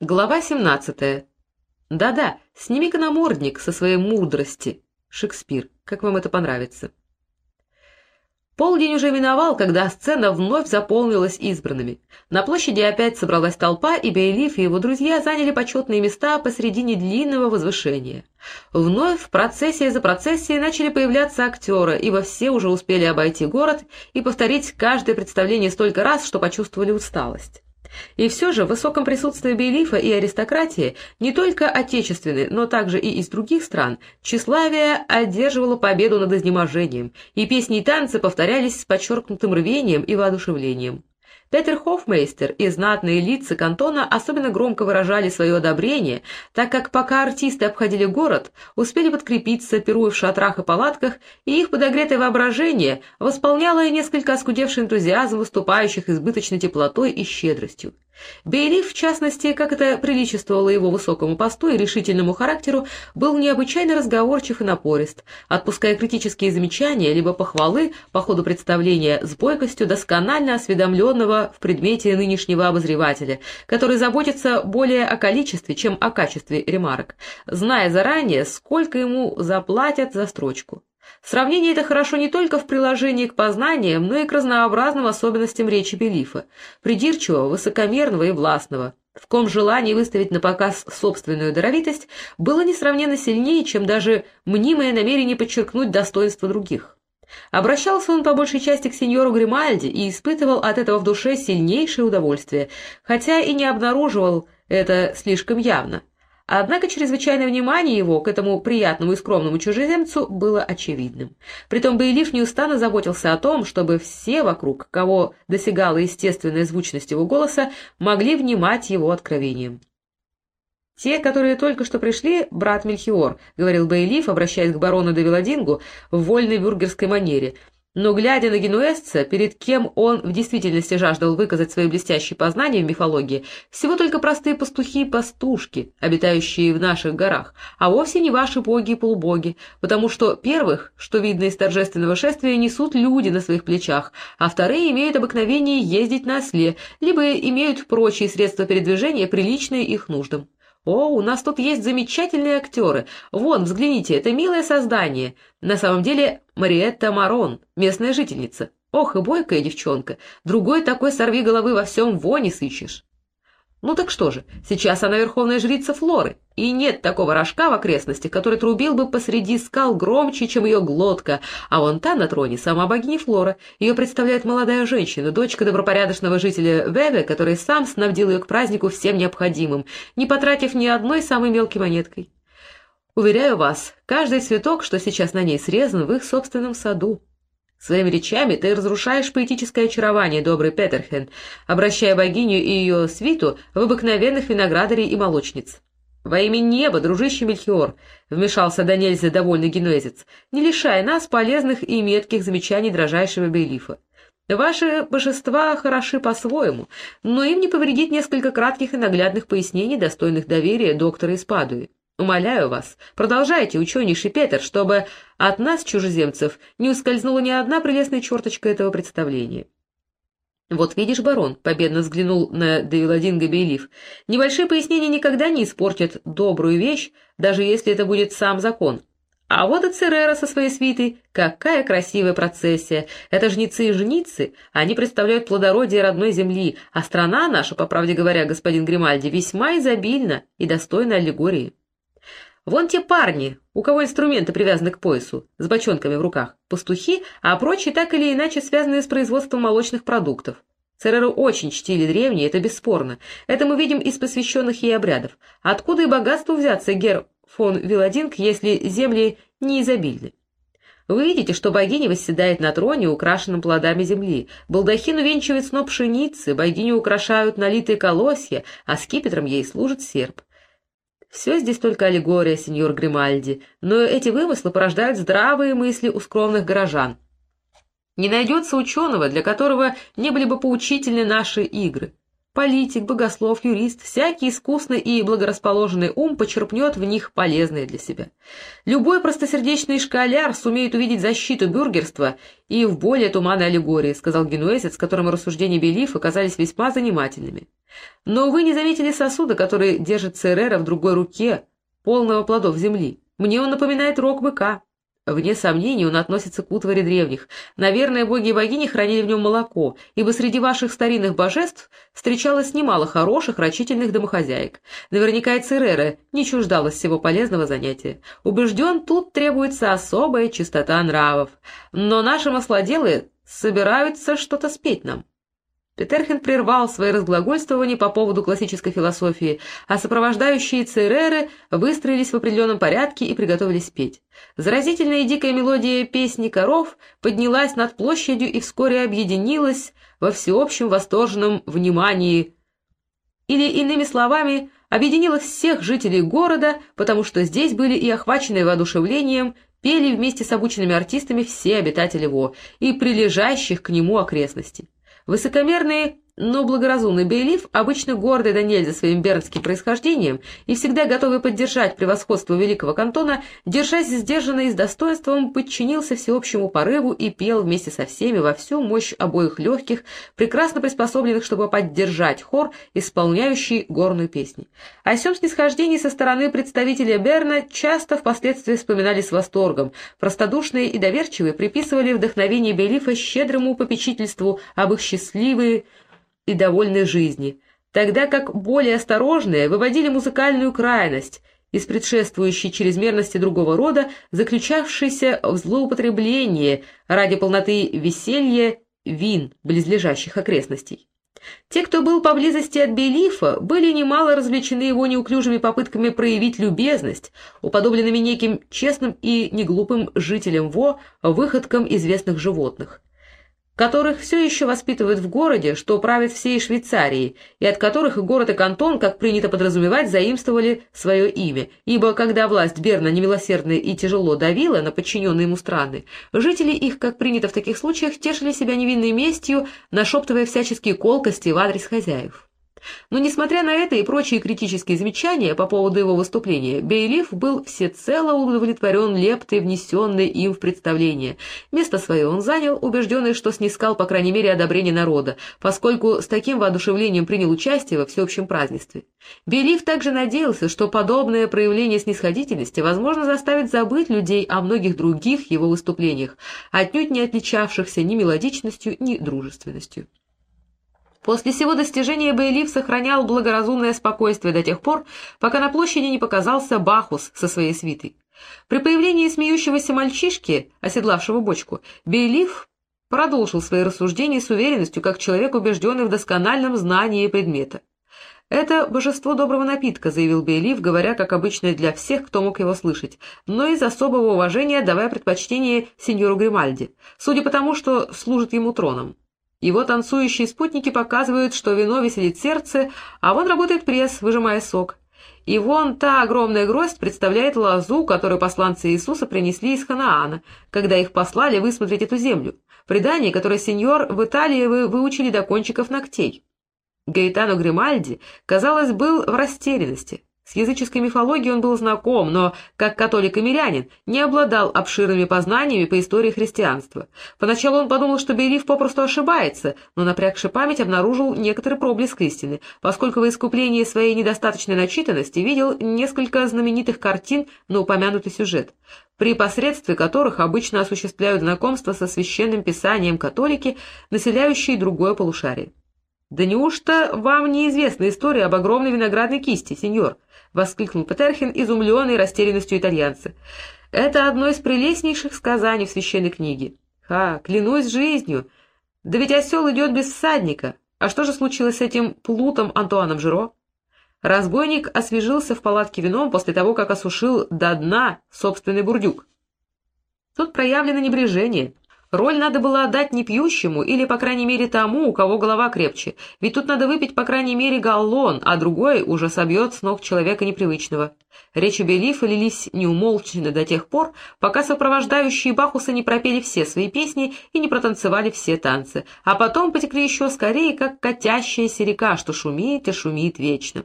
Глава 17. Да-да, сними-ка намордник со своей мудрости. Шекспир, как вам это понравится? Полдень уже миновал, когда сцена вновь заполнилась избранными. На площади опять собралась толпа, и Бейлиф и его друзья заняли почетные места посредине длинного возвышения. Вновь в процессии за процессией начали появляться актеры, ибо все уже успели обойти город и повторить каждое представление столько раз, что почувствовали усталость. И все же в высоком присутствии Бейлифа и аристократии, не только отечественной, но также и из других стран, тщеславие одерживало победу над изнеможением, и песни и танцы повторялись с подчеркнутым рвением и воодушевлением. Петер Хофмейстер и знатные лица кантона особенно громко выражали свое одобрение, так как пока артисты обходили город, успели подкрепиться, пируя в шатрах и палатках, и их подогретое воображение восполняло и несколько оскудевший энтузиазм выступающих избыточной теплотой и щедростью. Бейлиф, в частности, как это приличествовало его высокому посту и решительному характеру, был необычайно разговорчив и напорист, отпуская критические замечания либо похвалы по ходу представления с бойкостью досконально осведомленного в предмете нынешнего обозревателя, который заботится более о количестве, чем о качестве ремарок, зная заранее, сколько ему заплатят за строчку. Сравнение это хорошо не только в приложении к познаниям, но и к разнообразным особенностям речи Белифа, придирчивого, высокомерного и властного, в ком желание выставить на показ собственную даровитость было несравненно сильнее, чем даже мнимое намерение подчеркнуть достоинство других. Обращался он по большей части к сеньору Гримальди и испытывал от этого в душе сильнейшее удовольствие, хотя и не обнаруживал это слишком явно. Однако чрезвычайное внимание его к этому приятному и скромному чужеземцу было очевидным. Притом Бейлиф неустанно заботился о том, чтобы все вокруг, кого досягала естественная звучность его голоса, могли внимать его откровениям. «Те, которые только что пришли, брат Мельхиор», — говорил Бейлиф, обращаясь к барону де в вольной бюргерской манере — но, глядя на генуэзца, перед кем он в действительности жаждал выказать свои блестящие познания в мифологии, всего только простые пастухи и пастушки, обитающие в наших горах, а вовсе не ваши боги и полубоги, потому что первых, что видно из торжественного шествия, несут люди на своих плечах, а вторые имеют обыкновение ездить на осле, либо имеют прочие средства передвижения, приличные их нуждам. «О, у нас тут есть замечательные актеры. Вон, взгляните, это милое создание. На самом деле Мариетта Марон, местная жительница. Ох, и бойкая девчонка. Другой такой сорви головы во всем воне сыщешь». Ну так что же, сейчас она верховная жрица Флоры, и нет такого рожка в окрестностях, который трубил бы посреди скал громче, чем ее глотка, а вон та на троне сама богиня Флора. Ее представляет молодая женщина, дочка добропорядочного жителя Веве, который сам снабдил ее к празднику всем необходимым, не потратив ни одной самой мелкой монеткой. Уверяю вас, каждый цветок, что сейчас на ней срезан, в их собственном саду. Своими речами ты разрушаешь поэтическое очарование, добрый Петерхен, обращая богиню и ее свиту в обыкновенных виноградарей и молочниц. «Во имя неба, дружище Мельхиор!» — вмешался до нельзя довольный генуэзец, не лишая нас полезных и метких замечаний дрожайшего Бейлифа. «Ваши божества хороши по-своему, но им не повредит несколько кратких и наглядных пояснений, достойных доверия доктора из. Умоляю вас, продолжайте, ученейший Петр, чтобы от нас, чужеземцев, не ускользнула ни одна прелестная черточка этого представления. «Вот видишь, барон», — победно взглянул на Девиладинга Бейлиф, — «небольшие пояснения никогда не испортят добрую вещь, даже если это будет сам закон. А вот и Церера со своей свитой. Какая красивая процессия! Это жнецы и женицы, они представляют плодородие родной земли, а страна наша, по правде говоря, господин Гримальди, весьма изобильна и достойна аллегории». Вон те парни, у кого инструменты привязаны к поясу, с бочонками в руках, пастухи, а прочие так или иначе связанные с производством молочных продуктов. Цереры очень чтили древние, это бесспорно. Это мы видим из посвященных ей обрядов. Откуда и богатству взяться, гер фон Виладинг, если земли не изобильны? Вы видите, что богиня восседает на троне, украшенном плодами земли. Балдахин увенчивает сноп пшеницы, богиню украшают налитые колосья, а скипетром ей служит серп. Все здесь только аллегория, сеньор Гримальди, но эти вымыслы порождают здравые мысли у скромных горожан. Не найдется ученого, для которого не были бы поучительны наши игры. политик, богослов, юрист, всякий искусный и благорасположенный ум почерпнет в них полезное для себя. Любой простосердечный школяр сумеет увидеть защиту бюргерства и в более туманной аллегории, сказал генуэзец, которому рассуждения Белиф оказались весьма занимательными. Но вы не заметили сосуда, который держит Церера в другой руке, полного плодов земли. Мне он напоминает рог быка. Вне сомнений он относится к утвари древних. Наверное, боги и богини хранили в нем молоко, ибо среди ваших старинных божеств встречалось немало хороших, рачительных домохозяек. Наверняка и Церера не чуждалась всего полезного занятия. Убежден, тут требуется особая чистота нравов. Но наши маслоделы собираются что-то спеть нам. Петерхин прервал свои разглагольствования по поводу классической философии, а сопровождающие Цереры выстроились в определенном порядке и приготовились петь. Заразительная и дикая мелодия песни коров поднялась над площадью и вскоре объединилась во всеобщем восторженном внимании, или, иными словами, объединила всех жителей города, потому что здесь были и охваченные воодушевлением, пели вместе с обученными артистами все обитатели Во и прилежащих к нему окрестностей. Высокомерные но благоразумный Бейлиф, обычно гордый до нельзя своим бернским происхождением и всегда готовый поддержать превосходство великого кантона, держась сдержанно и с достоинством, подчинился всеобщему порыву и пел вместе со всеми во всю мощь обоих легких, прекрасно приспособленных, чтобы поддержать хор, исполняющий горную песню. О сем снисхождении со стороны представителя Берна часто впоследствии вспоминали с восторгом. Простодушные и доверчивые приписывали вдохновение Бейлифа щедрому попечительству об их счастливые и довольной жизни, тогда как более осторожные выводили музыкальную крайность из предшествующей чрезмерности другого рода, заключавшейся в злоупотреблении ради полноты веселья вин близлежащих окрестностей. Те, кто был поблизости от Белифа, были немало развлечены его неуклюжими попытками проявить любезность, уподобленными неким честным и неглупым жителям Во, выходкам известных животных которых все еще воспитывают в городе, что правит всей Швейцарией, и от которых город и кантон, как принято подразумевать, заимствовали свое имя, ибо когда власть Берна немилосердно и тяжело давила на подчиненные ему страны, жители их, как принято в таких случаях, тешили себя невинной местью, нашептывая всяческие колкости в адрес хозяев. Но, несмотря на это и прочие критические замечания по поводу его выступления, Бейлиф был всецело удовлетворен лептой, внесенной им в представление. Место свое он занял, убежденный, что снискал, по крайней мере, одобрение народа, поскольку с таким воодушевлением принял участие во всеобщем празднестве. Бейлиф также надеялся, что подобное проявление снисходительности возможно заставит забыть людей о многих других его выступлениях, отнюдь не отличавшихся ни мелодичностью, ни дружественностью. После всего достижения Бейлиф сохранял благоразумное спокойствие до тех пор, пока на площади не показался Бахус со своей свитой. При появлении смеющегося мальчишки, оседлавшего бочку, Бейлиф продолжил свои рассуждения с уверенностью, как человек, убежденный в доскональном знании предмета. «Это божество доброго напитка», — заявил Бейлиф, говоря, как обычно, для всех, кто мог его слышать, но из особого уважения давая предпочтение сеньору Гримальди, судя по тому, что служит ему троном. Его танцующие спутники показывают, что вино веселит сердце, а вон работает пресс, выжимая сок. И вон та огромная гроздь представляет лозу, которую посланцы Иисуса принесли из Ханаана, когда их послали высмотреть эту землю. Предание, которое сеньор в Италии вы выучили до кончиков ногтей. Гаэтано Гримальди, казалось, был в растерянности. С языческой мифологией он был знаком, но, как католик и мирянин, не обладал обширными познаниями по истории христианства. Поначалу он подумал, что Белив попросту ошибается, но, напрягши память, обнаружил некоторый проблеск истины, поскольку в искуплении своей недостаточной начитанности видел несколько знаменитых картин на упомянутый сюжет, при посредстве которых обычно осуществляют знакомство со священным писанием католики, населяющие другое полушарие. «Да неужто вам неизвестна история об огромной виноградной кисти, сеньор?» — воскликнул Петерхин, изумленный растерянностью итальянца. «Это одно из прелестнейших сказаний в священной книге. Ха, клянусь жизнью! Да ведь осел идет без всадника. А что же случилось с этим плутом Антуаном Жиро?» Разбойник освежился в палатке вином после того, как осушил до дна собственный бурдюк. Тут проявлено небрежение — Роль надо было отдать не пьющему или, по крайней мере, тому, у кого голова крепче, ведь тут надо выпить, по крайней мере, галлон, а другой уже собьет с ног человека непривычного. Речи Белифа лились неумолчно до тех пор, пока сопровождающие Бахуса не пропели все свои песни и не протанцевали все танцы, а потом потекли еще скорее, как катящаяся река, что шумит и шумит вечно.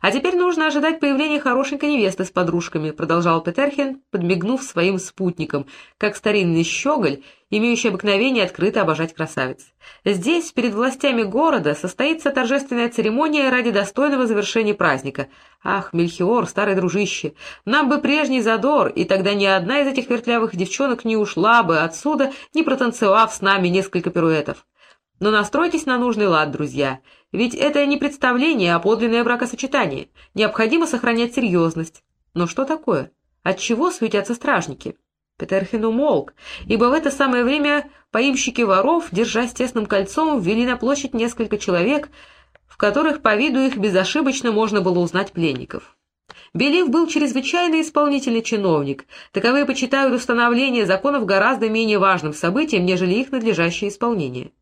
«А теперь нужно ожидать появления хорошенькой невесты с подружками», продолжал Петерхен, подмигнув своим спутникам, как старинный щеголь, имеющий обыкновение открыто обожать красавиц. «Здесь, перед властями города, состоится торжественная церемония ради достойного завершения праздника. Ах, Мельхиор, старый дружище, нам бы прежний задор, и тогда ни одна из этих вертлявых девчонок не ушла бы отсюда, не протанцевав с нами несколько пируэтов. Но настройтесь на нужный лад, друзья». Ведь это не представление, а подлинное бракосочетание. Необходимо сохранять серьезность. Но что такое? Отчего суетятся стражники? Петерхен умолк, ибо в это самое время поимщики воров, держась тесным кольцом, ввели на площадь несколько человек, в которых по виду их безошибочно можно было узнать пленников. Белив был чрезвычайно исполнительный чиновник. Таковые почитают установление законов гораздо менее важным событием, нежели их надлежащее исполнение.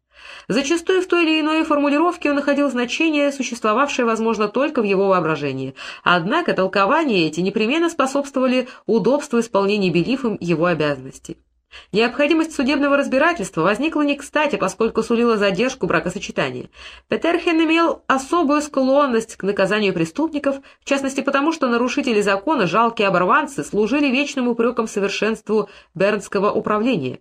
Зачастую в той или иной формулировке он находил значение, существовавшее, возможно, только в его воображении. Однако толкования эти непременно способствовали удобству исполнения Белифом его обязанностей. Необходимость судебного разбирательства возникла не кстати, поскольку сулила задержку бракосочетания. Петерхен имел особую склонность к наказанию преступников, в частности потому, что нарушители закона, жалкие оборванцы, служили вечным упреком совершенству бернского управления.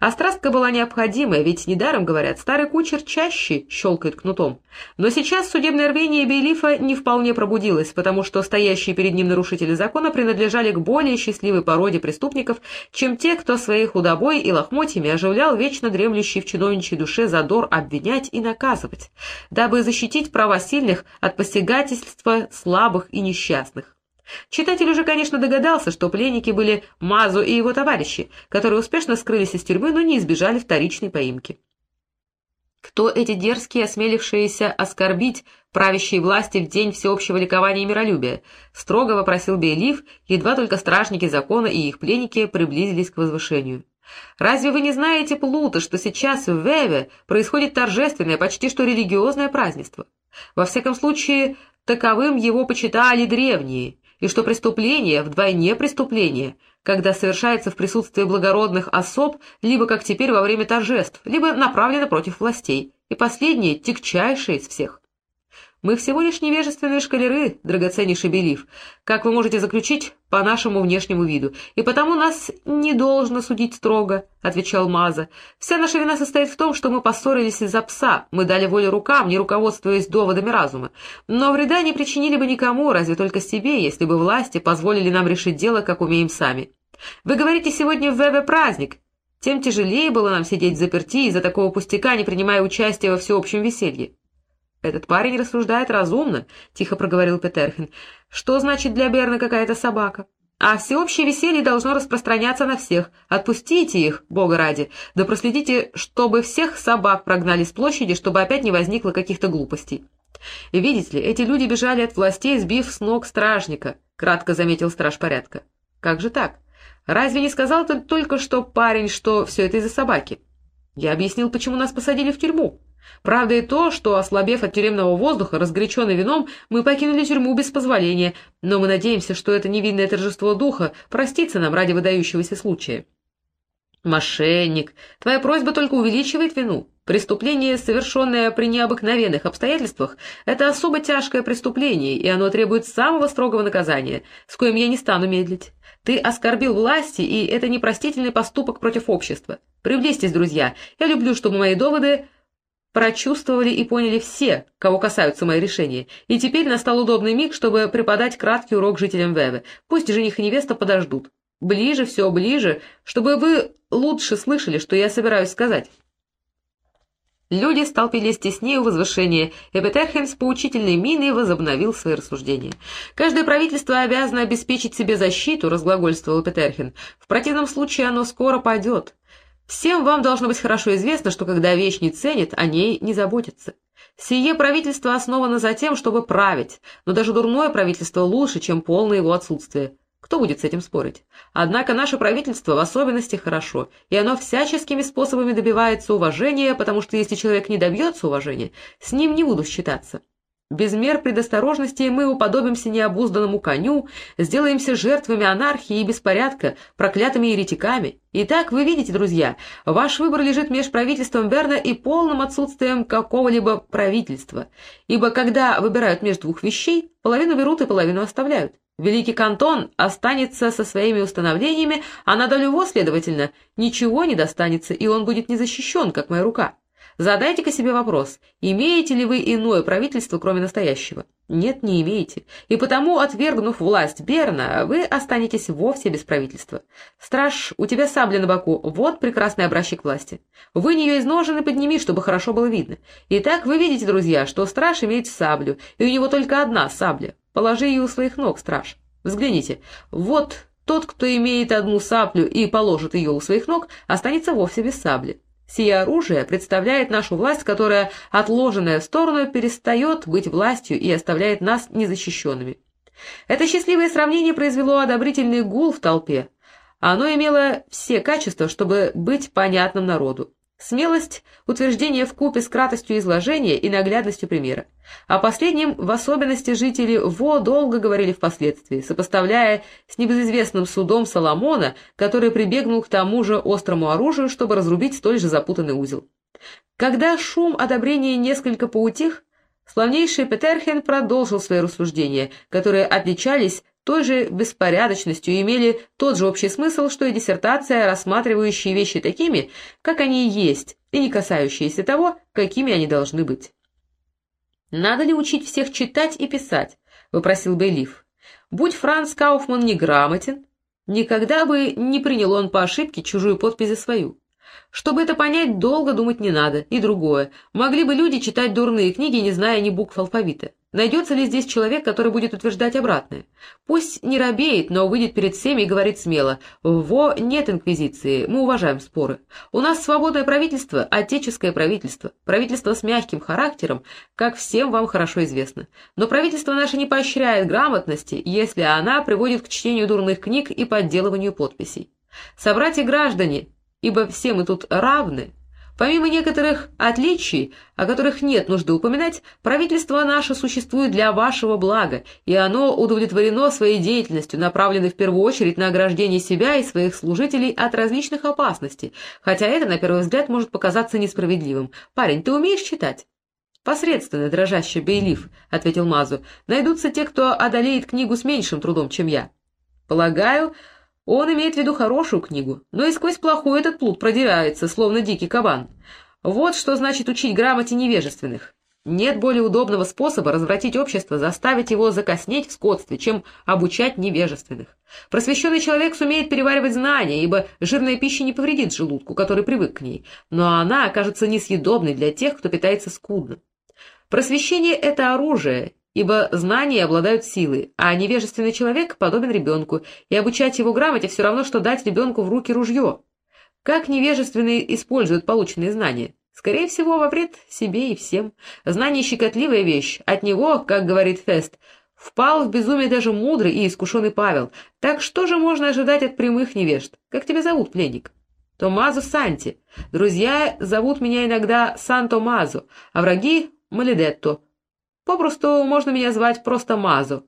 А была необходимая, ведь недаром, говорят, старый кучер чаще щелкает кнутом. Но сейчас судебное рвение Бейлифа не вполне пробудилось, потому что стоящие перед ним нарушители закона принадлежали к более счастливой породе преступников, чем те, кто своей худобой и лохмотьями оживлял вечно дремлющий в чиновничьей душе задор обвинять и наказывать, дабы защитить права сильных от посягательства слабых и несчастных. Читатель уже, конечно, догадался, что пленники были Мазу и его товарищи, которые успешно скрылись из тюрьмы, но не избежали вторичной поимки. Кто эти дерзкие, осмелившиеся оскорбить правящие власти в день всеобщего ликования и миролюбия? Строго вопросил Бейлиф, едва только стражники закона и их пленники приблизились к возвышению. «Разве вы не знаете, Плута, что сейчас в Веве происходит торжественное, почти что религиозное празднество? Во всяком случае, таковым его почитали древние, и что преступление вдвойне преступление, когда совершается в присутствии благородных особ, либо, как теперь, во время торжеств, либо направлено против властей, и последнее — тягчайшее из всех. Мы всего лишь невежественные шкалеры, драгоценнейший Белив, как вы можете заключить по нашему внешнему виду, и потому нас не должно судить строго, — отвечал Маза. Вся наша вина состоит в том, что мы поссорились из-за пса, мы дали волю рукам, не руководствуясь доводами разума. Но вреда не причинили бы никому, разве только себе, если бы власти позволили нам решить дело, как умеем сами. Вы говорите, сегодня в Вебе праздник, тем тяжелее было нам сидеть заперти из-за такого пустяка, не принимая участия во всеобщем веселье. «Этот парень рассуждает разумно», — тихо проговорил Петерхин. «Что значит для Берна какая-то собака? А всеобщее веселье должно распространяться на всех. Отпустите их, бога ради, да проследите, чтобы всех собак прогнали с площади, чтобы опять не возникло каких-то глупостей». «Видите ли, эти люди бежали от властей, сбив с ног стражника», — кратко заметил страж порядка. «Как же так? Разве не сказал ты только что парень, что все это из-за собаки? Я объяснил, почему нас посадили в тюрьму». Правда и то, что, ослабев от тюремного воздуха, разгоряченный вином, мы покинули тюрьму без позволения, но мы надеемся, что это невинное торжество духа простится нам ради выдающегося случая. «Мошенник, твоя просьба только увеличивает вину. Преступление, совершенное при необыкновенных обстоятельствах, это особо тяжкое преступление, и оно требует самого строгого наказания, с коим я не стану медлить. Ты оскорбил власти, и это непростительный поступок против общества. Приблизьтесь, друзья, я люблю, чтобы мои доводы прочувствовали и поняли все, кого касаются мои решения, и теперь настал удобный миг, чтобы преподать краткий урок жителям Вевы. Пусть жених и невеста подождут. Ближе, все ближе, чтобы вы лучше слышали, что я собираюсь сказать. Люди столпились теснее у возвышения, и Петерхем с поучительной миной возобновил свои рассуждения. «Каждое правительство обязано обеспечить себе защиту», — разглагольствовал Петерхен. «В противном случае оно скоро падет. Всем вам должно быть хорошо известно, что когда вещь не ценит, о ней не заботится. Сие правительство основано за тем, чтобы править, но даже дурное правительство лучше, чем полное его отсутствие. Кто будет с этим спорить? Однако наше правительство в особенности хорошо, и оно всяческими способами добивается уважения, потому что если человек не добьется уважения, с ним не будут считаться. Без мер предосторожности мы уподобимся необузданному коню, сделаемся жертвами анархии и беспорядка, проклятыми еретиками. Итак, вы видите, друзья, ваш выбор лежит между правительством Берна и полным отсутствием какого-либо правительства, ибо когда выбирают между двух вещей, половину берут и половину оставляют. Великий кантон останется со своими установлениями, а на долю его, следовательно, ничего не достанется, и он будет не защищен, как моя рука. Задайте-ка себе вопрос, имеете ли вы иное правительство, кроме настоящего? Нет, не имеете. И потому, отвергнув власть Берна, вы останетесь вовсе без правительства. Страж, у тебя сабля на боку, вот прекрасный образчик власти. Вы нее из ножен подними, чтобы хорошо было видно. Итак, вы видите, друзья, что страж имеет саблю, и у него только одна сабля. Положи ее у своих ног, страж. Взгляните, вот тот, кто имеет одну саблю и положит ее у своих ног, останется вовсе без сабли. Сие оружие представляет нашу власть, которая, отложенная в сторону, перестает быть властью и оставляет нас незащищенными. Это счастливое сравнение произвело одобрительный гул в толпе. Оно имело все качества, чтобы быть понятным народу. Смелость утверждения в купе с кратостью изложения и наглядностью примера. О последнем в особенности жители Во долго говорили впоследствии, сопоставляя с небезызвестным судом Соломона, который прибегнул к тому же острому оружию, чтобы разрубить столь же запутанный узел. Когда шум одобрения несколько поутих, славнейший Петерхен продолжил свои рассуждения, которые отличались той же беспорядочностью имели тот же общий смысл, что и диссертация, рассматривающая вещи такими, как они есть, и не касающиеся того, какими они должны быть. «Надо ли учить всех читать и писать?» — вопросил Бейлиф. «Будь Франц Кауфман неграмотен, никогда бы не принял он по ошибке чужую подпись за свою. Чтобы это понять, долго думать не надо. И другое. Могли бы люди читать дурные книги, не зная ни букв алфавита. Найдется ли здесь человек, который будет утверждать обратное? Пусть не робеет, но выйдет перед всеми и говорит смело. Во нет инквизиции, мы уважаем споры. У нас свободное правительство, отеческое правительство. Правительство с мягким характером, как всем вам хорошо известно. Но правительство наше не поощряет грамотности, если она приводит к чтению дурных книг и подделыванию подписей. Собратья-граждане, ибо все мы тут равны. Помимо некоторых отличий, о которых нет нужды упоминать, правительство наше существует для вашего блага, и оно удовлетворено своей деятельностью, направленной в первую очередь на ограждение себя и своих служителей от различных опасностей, хотя это, на первый взгляд, может показаться несправедливым. Парень, ты умеешь читать? «Посредственно, дрожащий Бейлиф», — ответил Мазу, — «найдутся те, кто одолеет книгу с меньшим трудом, чем я». «Полагаю, он имеет в виду хорошую книгу, но и сквозь плохую этот плут продирается, словно дикий кабан. Вот что значит учить грамоте невежественных. Нет более удобного способа развратить общество, заставить его закоснеть в скотстве, чем обучать невежественных. Просвещенный человек сумеет переваривать знания, ибо жирная пища не повредит желудку, который привык к ней, но она окажется несъедобной для тех, кто питается скудно. Просвещение — это оружие, ибо знания обладают силой, а невежественный человек подобен ребенку, и обучать его грамоте все равно, что дать ребенку в руки ружье. Как невежественные используют полученные знания? Скорее всего, во вред себе и всем. Знание — щекотливая вещь. От него, как говорит Фест, впал в безумие даже мудрый и искушенный Павел. Так что же можно ожидать от прямых невежд? Как тебя зовут, пленник? Томазо Санти. Друзья зовут меня иногда Сан-Томазо, а враги — Малидетто. Попросту можно меня звать просто Мазу.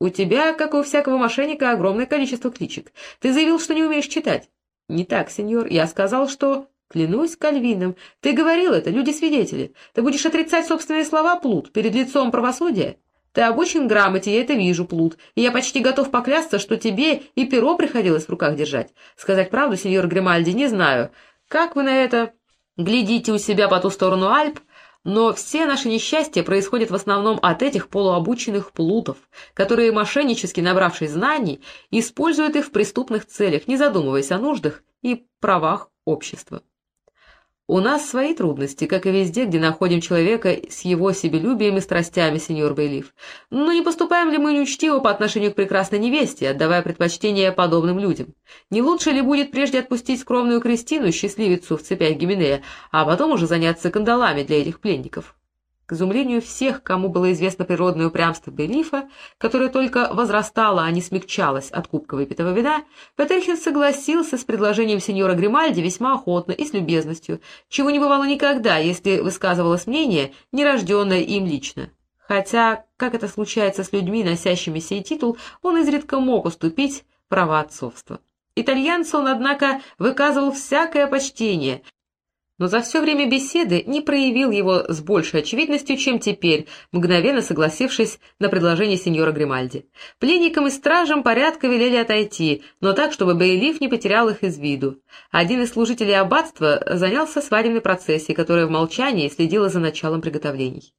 У тебя, как у всякого мошенника, огромное количество кличек. Ты заявил, что не умеешь читать. Не так, сеньор. Я сказал, что... Клянусь Кальвином. Ты говорил это, люди-свидетели. Ты будешь отрицать собственные слова, Плут, перед лицом правосудия? Ты обучен грамоте, я это вижу, Плут, и я почти готов поклясться, что тебе и перо приходилось в руках держать. Сказать правду, сеньор Гримальди, не знаю. Как вы на это глядите у себя по ту сторону Альп, но все наши несчастья происходят в основном от этих полуобученных плутов, которые, мошеннически набравшись знаний, используют их в преступных целях, не задумываясь о нуждах и правах общества. У нас свои трудности, как и везде, где находим человека с его себелюбием и страстями, сеньор Бейлиф. Но не поступаем ли мы неучтиво по отношению к прекрасной невесте, отдавая предпочтение подобным людям? Не лучше ли будет прежде отпустить скромную Кристину, счастливицу в цепях Гименея, а потом уже заняться кандалами для этих пленников? К изумлению всех, кому было известно природное упрямство Белифа, которое только возрастало, а не смягчалось от кубка выпитого вина, Петерхин согласился с предложением сеньора Гримальди весьма охотно и с любезностью, чего не бывало никогда, если высказывалось мнение, нерожденное им лично. Хотя, как это случается с людьми, носящими сей титул, он изредка мог уступить права отцовства. Итальянцу он, однако, выказывал всякое почтение, но за все время беседы не проявил его с большей очевидностью, чем теперь, мгновенно согласившись на предложение сеньора Гримальди. Пленникам и стражам порядка велели отойти, но так, чтобы Бейлиф не потерял их из виду. Один из служителей аббатства занялся свадебной процессией, которая в молчании следила за началом приготовлений.